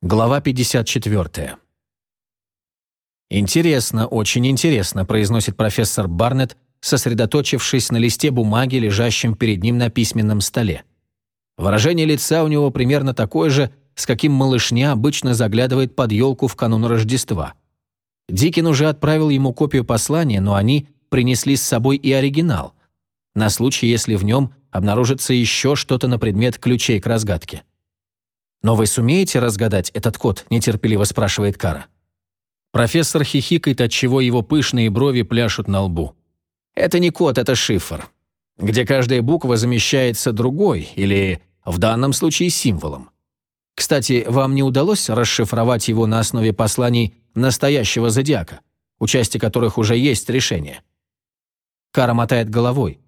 Глава 54. «Интересно, очень интересно», – произносит профессор Барнетт, сосредоточившись на листе бумаги, лежащем перед ним на письменном столе. Выражение лица у него примерно такое же, с каким малышня обычно заглядывает под елку в канун Рождества. Дикин уже отправил ему копию послания, но они принесли с собой и оригинал, на случай, если в нем обнаружится еще что-то на предмет ключей к разгадке. «Но вы сумеете разгадать этот код?» – нетерпеливо спрашивает Кара. Профессор хихикает, отчего его пышные брови пляшут на лбу. «Это не код, это шифр, где каждая буква замещается другой или, в данном случае, символом. Кстати, вам не удалось расшифровать его на основе посланий настоящего зодиака, у части которых уже есть решение?» Кара мотает головой.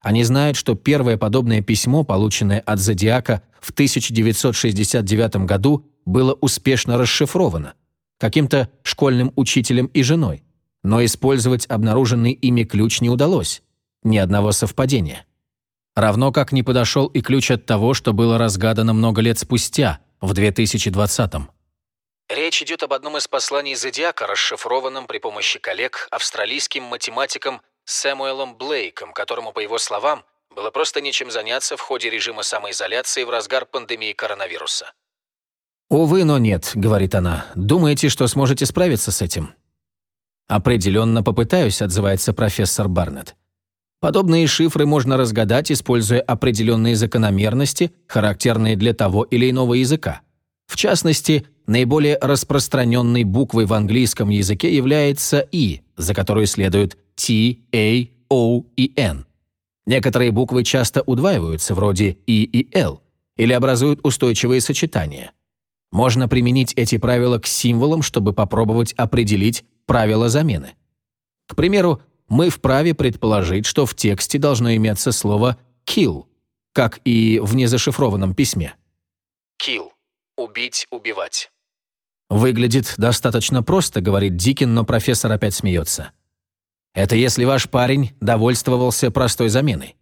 Они знают, что первое подобное письмо, полученное от Зодиака в 1969 году, было успешно расшифровано каким-то школьным учителем и женой, но использовать обнаруженный ими ключ не удалось. Ни одного совпадения. Равно как не подошел и ключ от того, что было разгадано много лет спустя, в 2020-м. Речь идет об одном из посланий Зодиака, расшифрованном при помощи коллег австралийским математиком Сэмуэлом Блейком, которому, по его словам, было просто нечем заняться в ходе режима самоизоляции в разгар пандемии коронавируса. «Увы, но нет», — говорит она. «Думаете, что сможете справиться с этим?» «Определенно попытаюсь», — отзывается профессор Барнетт. Подобные шифры можно разгадать, используя определенные закономерности, характерные для того или иного языка. В частности, наиболее распространенной буквой в английском языке является «и», за которой следует T, A, O и N. Некоторые буквы часто удваиваются, вроде I и L, или образуют устойчивые сочетания. Можно применить эти правила к символам, чтобы попробовать определить правила замены. К примеру, мы вправе предположить, что в тексте должно иметься слово «kill», как и в незашифрованном письме. Kill – убить, убивать. Выглядит достаточно просто, говорит Дикин, но профессор опять смеется. Это если ваш парень довольствовался простой заменой.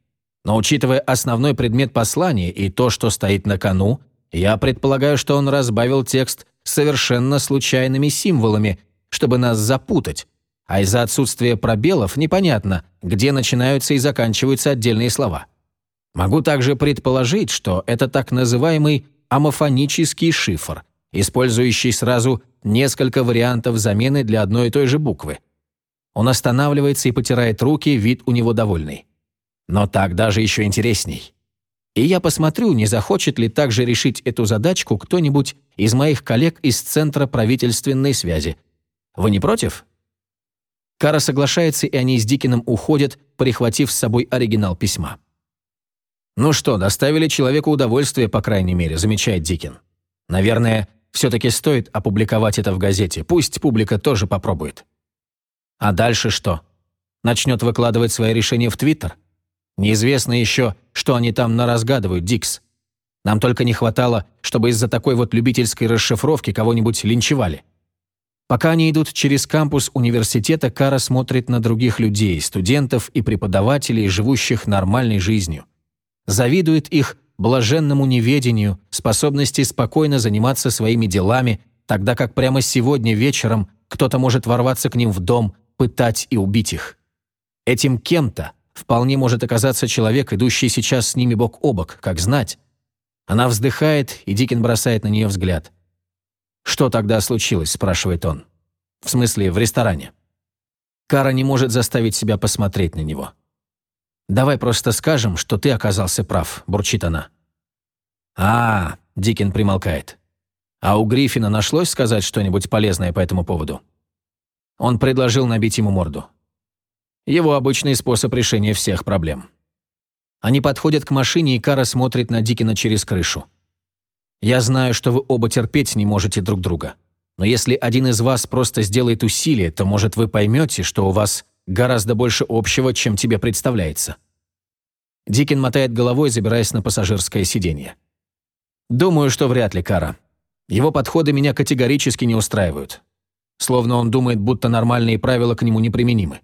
Но учитывая основной предмет послания и то, что стоит на кону, я предполагаю, что он разбавил текст совершенно случайными символами, чтобы нас запутать, а из-за отсутствия пробелов непонятно, где начинаются и заканчиваются отдельные слова. Могу также предположить, что это так называемый амофонический шифр, использующий сразу несколько вариантов замены для одной и той же буквы. Он останавливается и потирает руки, вид у него довольный. Но так даже еще интересней. И я посмотрю, не захочет ли также решить эту задачку кто-нибудь из моих коллег из Центра правительственной связи. Вы не против? Кара соглашается, и они с Дикиным уходят, прихватив с собой оригинал письма. «Ну что, доставили человеку удовольствие, по крайней мере», замечает Дикин. «Наверное, все-таки стоит опубликовать это в газете. Пусть публика тоже попробует». А дальше что? Начнет выкладывать свои решения в Твиттер? Неизвестно еще, что они там наразгадывают, Дикс. Нам только не хватало, чтобы из-за такой вот любительской расшифровки кого-нибудь линчевали. Пока они идут через кампус университета, Кара смотрит на других людей, студентов и преподавателей, живущих нормальной жизнью. Завидует их блаженному неведению, способности спокойно заниматься своими делами, тогда как прямо сегодня вечером кто-то может ворваться к ним в дом, пытать и убить их. Этим кем-то вполне может оказаться человек, идущий сейчас с ними бок о бок, как знать. Она вздыхает, и Дикин бросает на нее взгляд. «Что тогда случилось?» – спрашивает он. «В смысле, в ресторане?» Кара не может заставить себя посмотреть на него. «Давай просто скажем, что ты оказался прав», – бурчит она. а, -а, -а Дикин примолкает. «А у Гриффина нашлось сказать что-нибудь полезное по этому поводу?» Он предложил набить ему морду. Его обычный способ решения всех проблем. Они подходят к машине, и Кара смотрит на Дикина через крышу. «Я знаю, что вы оба терпеть не можете друг друга. Но если один из вас просто сделает усилие, то, может, вы поймете, что у вас гораздо больше общего, чем тебе представляется». Дикин мотает головой, забираясь на пассажирское сиденье. «Думаю, что вряд ли, Кара. Его подходы меня категорически не устраивают. Словно он думает, будто нормальные правила к нему неприменимы.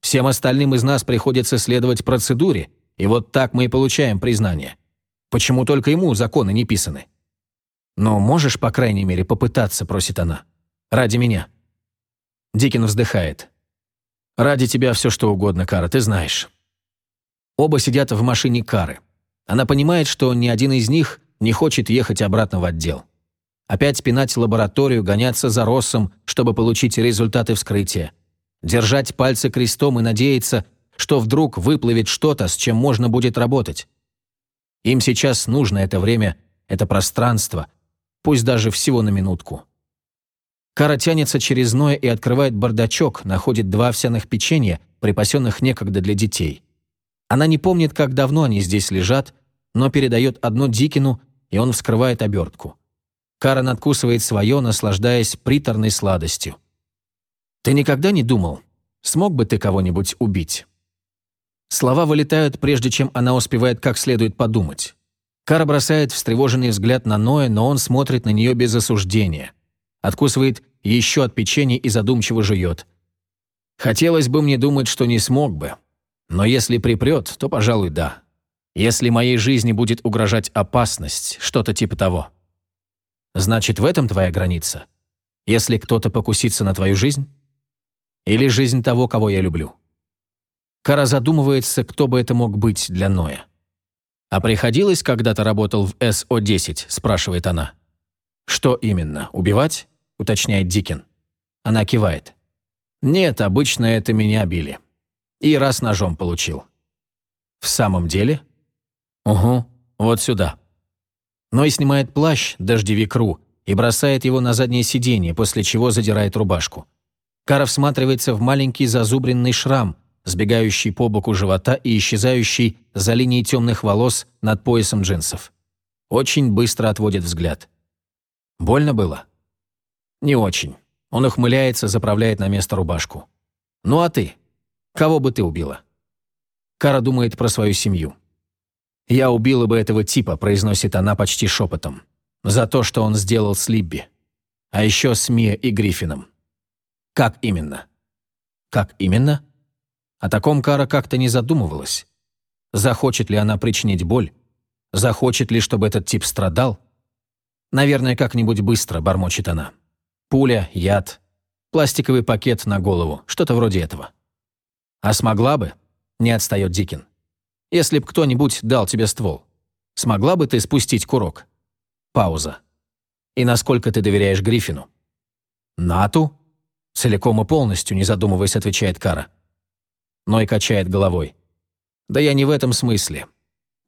Всем остальным из нас приходится следовать процедуре, и вот так мы и получаем признание. Почему только ему законы не писаны? «Но можешь, по крайней мере, попытаться», — просит она. «Ради меня». Дикин вздыхает. «Ради тебя все что угодно, Кара, ты знаешь». Оба сидят в машине Кары. Она понимает, что ни один из них не хочет ехать обратно в отдел. Опять пинать лабораторию, гоняться за Россом, чтобы получить результаты вскрытия. Держать пальцы крестом и надеяться, что вдруг выплывет что-то, с чем можно будет работать. Им сейчас нужно это время, это пространство, пусть даже всего на минутку. Кара тянется через Ноя и открывает бардачок, находит два овсяных печенья, припасенных некогда для детей. Она не помнит, как давно они здесь лежат, но передает одно Дикину, и он вскрывает обертку. Кара надкусывает свое, наслаждаясь приторной сладостью. «Ты никогда не думал, смог бы ты кого-нибудь убить?» Слова вылетают, прежде чем она успевает как следует подумать. Кара бросает встревоженный взгляд на Ноя, но он смотрит на нее без осуждения. Откусывает еще от печенья и задумчиво жует. «Хотелось бы мне думать, что не смог бы. Но если припрет, то, пожалуй, да. Если моей жизни будет угрожать опасность, что-то типа того. Значит, в этом твоя граница? Если кто-то покусится на твою жизнь? Или жизнь того, кого я люблю?» Кара задумывается, кто бы это мог быть для Ноя. «А приходилось когда-то работал в СО-10?» – спрашивает она. «Что именно? Убивать?» – уточняет Дикин. Она кивает. «Нет, обычно это меня били. И раз ножом получил». «В самом деле?» «Угу, вот сюда». Ной снимает плащ, дождевик Ру, и бросает его на заднее сиденье, после чего задирает рубашку. Кара всматривается в маленький зазубренный шрам, сбегающий по боку живота и исчезающий за линией темных волос над поясом джинсов. Очень быстро отводит взгляд. Больно было? Не очень. Он ухмыляется, заправляет на место рубашку. Ну а ты? Кого бы ты убила? Кара думает про свою семью. «Я убила бы этого типа», – произносит она почти шепотом. «За то, что он сделал с Либби. А еще с Мия и Гриффином». «Как именно?» «Как именно?» О таком Кара как-то не задумывалась. Захочет ли она причинить боль? Захочет ли, чтобы этот тип страдал? Наверное, как-нибудь быстро, бормочет она. Пуля, яд, пластиковый пакет на голову, что-то вроде этого. А смогла бы? Не отстает Дикин. Если б кто-нибудь дал тебе ствол, смогла бы ты спустить курок? Пауза. И насколько ты доверяешь Гриффину? Нату? Целиком и полностью, не задумываясь, отвечает Кара. Ной качает головой. «Да я не в этом смысле.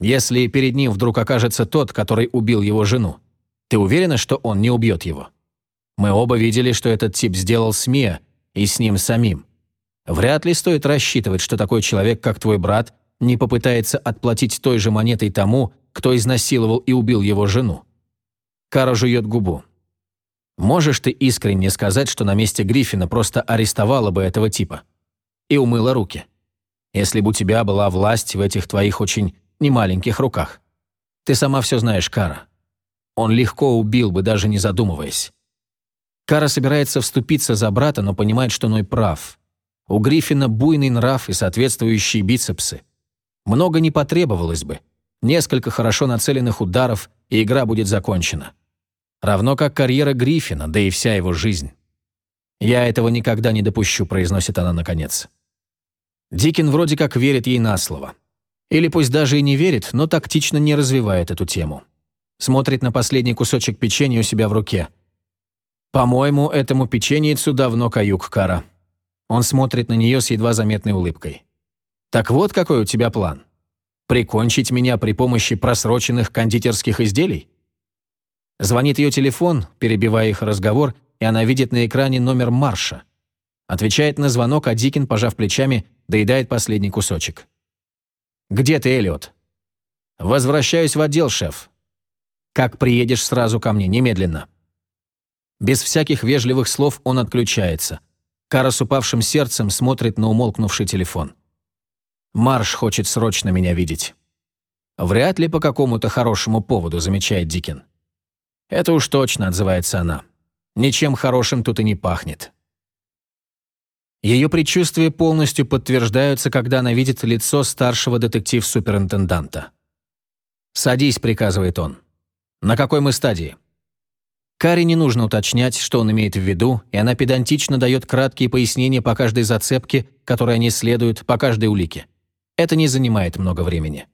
Если перед ним вдруг окажется тот, который убил его жену, ты уверена, что он не убьет его? Мы оба видели, что этот тип сделал с Мия и с ним самим. Вряд ли стоит рассчитывать, что такой человек, как твой брат, не попытается отплатить той же монетой тому, кто изнасиловал и убил его жену. Кара жует губу. Можешь ты искренне сказать, что на месте Гриффина просто арестовала бы этого типа? и умыла руки. Если бы у тебя была власть в этих твоих очень немаленьких руках. Ты сама все знаешь, Кара. Он легко убил бы, даже не задумываясь. Кара собирается вступиться за брата, но понимает, что Ной прав. У Гриффина буйный нрав и соответствующие бицепсы. Много не потребовалось бы. Несколько хорошо нацеленных ударов, и игра будет закончена. Равно как карьера Гриффина, да и вся его жизнь. «Я этого никогда не допущу», — произносит она наконец. Дикин вроде как верит ей на слово. Или пусть даже и не верит, но тактично не развивает эту тему. Смотрит на последний кусочек печенья у себя в руке. «По-моему, этому печеньицу давно каюк кара». Он смотрит на нее с едва заметной улыбкой. «Так вот какой у тебя план? Прикончить меня при помощи просроченных кондитерских изделий?» Звонит ее телефон, перебивая их разговор, и она видит на экране номер Марша. Отвечает на звонок, а Дикин, пожав плечами, доедает последний кусочек. «Где ты, Эллиот?» «Возвращаюсь в отдел, шеф. Как приедешь сразу ко мне, немедленно». Без всяких вежливых слов он отключается. Кара с упавшим сердцем смотрит на умолкнувший телефон. «Марш хочет срочно меня видеть». «Вряд ли по какому-то хорошему поводу», замечает Дикин. «Это уж точно», отзывается она. «Ничем хорошим тут и не пахнет». Ее предчувствия полностью подтверждаются, когда она видит лицо старшего детектив-суперинтенданта. «Садись», — приказывает он. «На какой мы стадии?» Каре не нужно уточнять, что он имеет в виду, и она педантично дает краткие пояснения по каждой зацепке, которой они следуют, по каждой улике. Это не занимает много времени.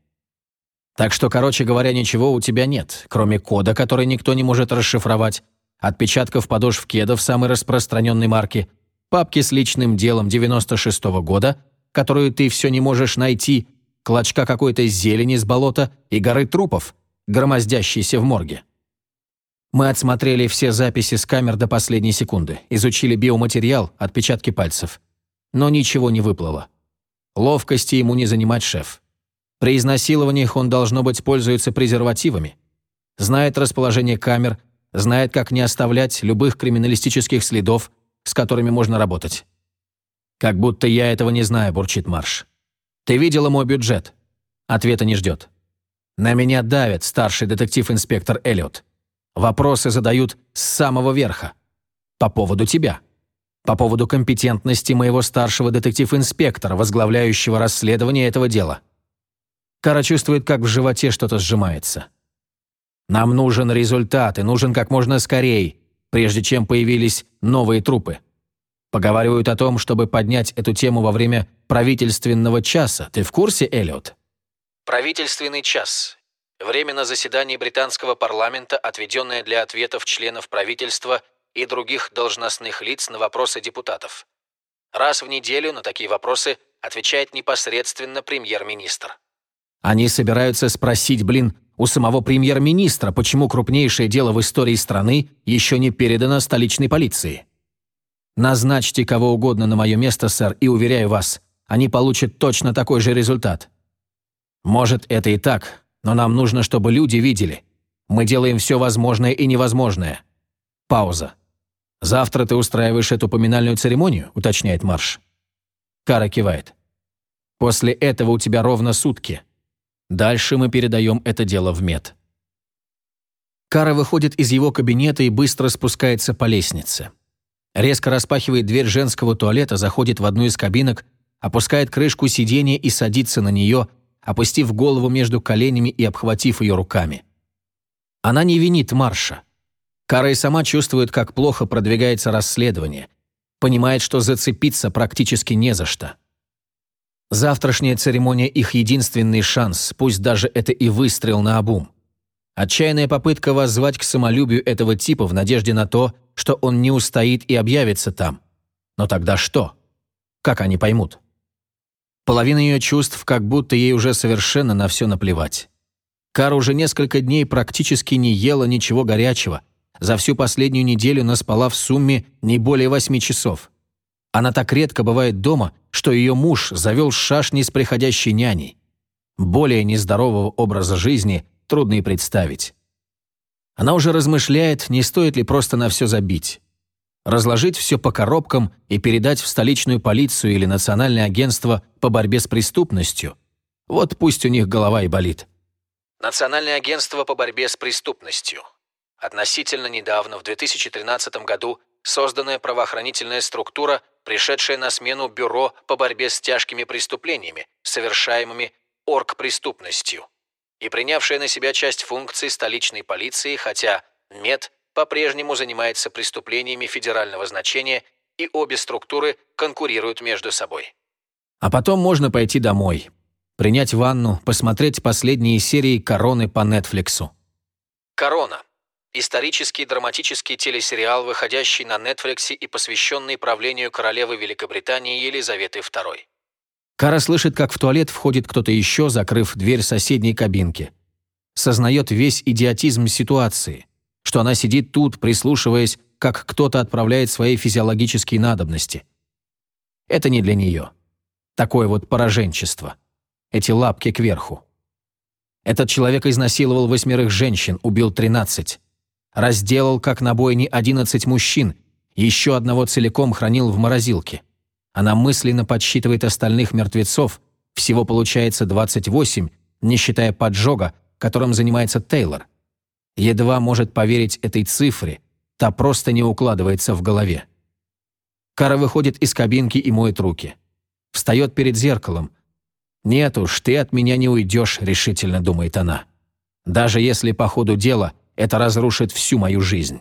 Так что, короче говоря, ничего у тебя нет, кроме кода, который никто не может расшифровать, отпечатков подошв кедов самой распространенной марки, папки с личным делом 96 -го года, которую ты все не можешь найти, клочка какой-то зелени с болота и горы трупов, громоздящиеся в морге. Мы отсмотрели все записи с камер до последней секунды, изучили биоматериал, отпечатки пальцев. Но ничего не выплыло. Ловкости ему не занимать шеф. При изнасилованиях он, должно быть, пользуется презервативами. Знает расположение камер, знает, как не оставлять любых криминалистических следов, с которыми можно работать. «Как будто я этого не знаю», – бурчит Марш. «Ты видела мой бюджет?» Ответа не ждет. «На меня давит старший детектив-инспектор Эллиот. Вопросы задают с самого верха. По поводу тебя. По поводу компетентности моего старшего детектив-инспектора, возглавляющего расследование этого дела. Кара чувствует, как в животе что-то сжимается. Нам нужен результат, и нужен как можно скорее, прежде чем появились новые трупы. Поговаривают о том, чтобы поднять эту тему во время правительственного часа. Ты в курсе, Эллиот? Правительственный час Время на заседании британского парламента, отведенное для ответов членов правительства и других должностных лиц на вопросы депутатов. Раз в неделю на такие вопросы отвечает непосредственно премьер-министр. Они собираются спросить, блин, у самого премьер-министра, почему крупнейшее дело в истории страны еще не передано столичной полиции. Назначьте кого угодно на мое место, сэр, и уверяю вас, они получат точно такой же результат. Может, это и так, но нам нужно, чтобы люди видели. Мы делаем все возможное и невозможное. Пауза. «Завтра ты устраиваешь эту поминальную церемонию?» – уточняет Марш. Кара кивает. «После этого у тебя ровно сутки. Дальше мы передаем это дело в мед». Кара выходит из его кабинета и быстро спускается по лестнице. Резко распахивает дверь женского туалета, заходит в одну из кабинок, опускает крышку сиденья и садится на нее, опустив голову между коленями и обхватив ее руками. Она не винит Марша. Кара и сама чувствует, как плохо продвигается расследование. Понимает, что зацепиться практически не за что. Завтрашняя церемония – их единственный шанс, пусть даже это и выстрел на обум. Отчаянная попытка воззвать к самолюбию этого типа в надежде на то, что он не устоит и объявится там. Но тогда что? Как они поймут? Половина ее чувств, как будто ей уже совершенно на все наплевать. Кара уже несколько дней практически не ела ничего горячего. За всю последнюю неделю наспала в сумме не более восьми часов. Она так редко бывает дома, что ее муж завел шашни с приходящей няней. Более нездорового образа жизни трудно и представить. Она уже размышляет, не стоит ли просто на все забить разложить все по коробкам и передать в столичную полицию или национальное агентство по борьбе с преступностью. Вот пусть у них голова и болит. Национальное агентство по борьбе с преступностью. Относительно недавно, в 2013 году, созданная правоохранительная структура, пришедшая на смену Бюро по борьбе с тяжкими преступлениями, совершаемыми оргпреступностью, и принявшая на себя часть функций столичной полиции, хотя МЕД по-прежнему занимается преступлениями федерального значения, и обе структуры конкурируют между собой. А потом можно пойти домой, принять ванну, посмотреть последние серии «Короны» по Нетфликсу. «Корона» – исторический драматический телесериал, выходящий на Нетфликсе и посвященный правлению королевы Великобритании Елизаветы II. Кара слышит, как в туалет входит кто-то еще, закрыв дверь соседней кабинки. Сознает весь идиотизм ситуации – что она сидит тут, прислушиваясь, как кто-то отправляет свои физиологические надобности. Это не для нее. Такое вот пораженчество. Эти лапки кверху. Этот человек изнасиловал восьмерых женщин, убил тринадцать. Разделал, как на бойне, одиннадцать мужчин, еще одного целиком хранил в морозилке. Она мысленно подсчитывает остальных мертвецов, всего получается 28, не считая поджога, которым занимается Тейлор. Едва может поверить этой цифре, та просто не укладывается в голове. Кара выходит из кабинки и моет руки. Встает перед зеркалом. «Нет уж, ты от меня не уйдешь», — решительно думает она. «Даже если по ходу дела это разрушит всю мою жизнь».